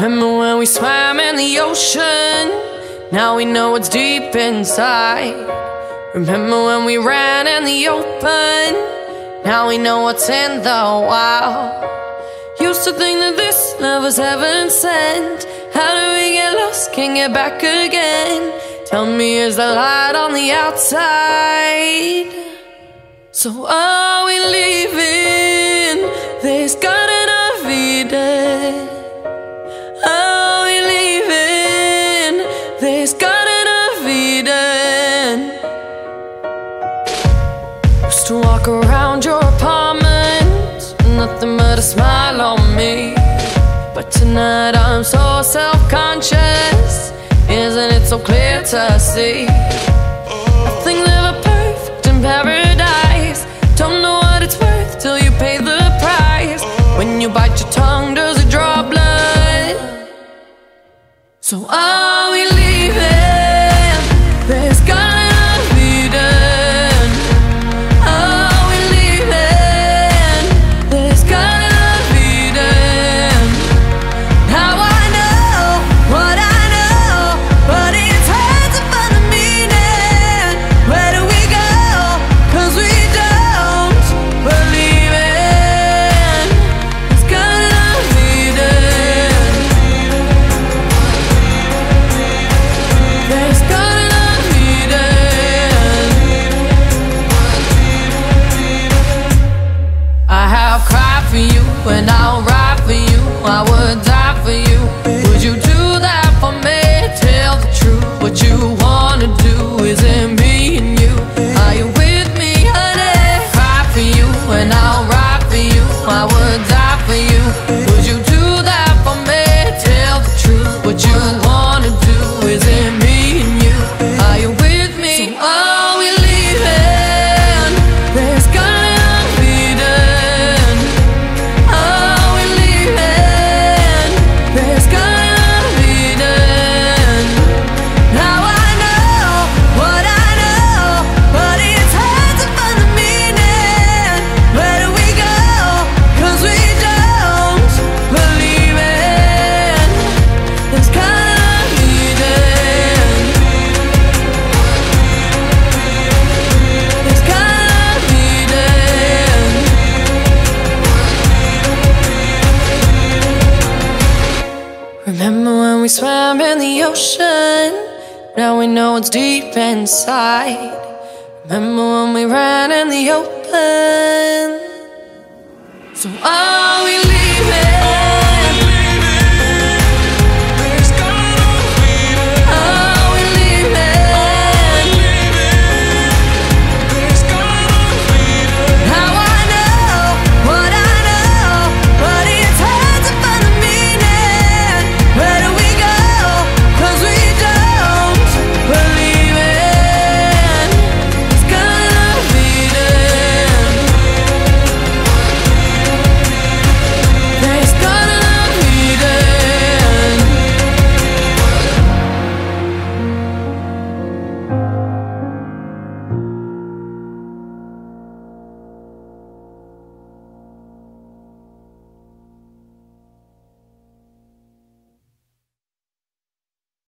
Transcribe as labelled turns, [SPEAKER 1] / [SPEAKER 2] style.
[SPEAKER 1] Remember when we swam in the ocean? Now we know what's deep inside. Remember when we ran in the open? Now we know what's in the wild. Used to think that this love was heaven sent. How do we get lost? Can't get back again. Tell me, is the light on the outside? So are we leaving this garden but a smile on me. But tonight I'm so self-conscious, isn't it so clear to see? Nothing's ever perfect in paradise. Don't know what it's worth till you pay the price. When you bite your tongue, does it draw blood? So are for you Remember when we swam in the ocean? Now we know it's deep inside. Remember when we ran in the open? So are we?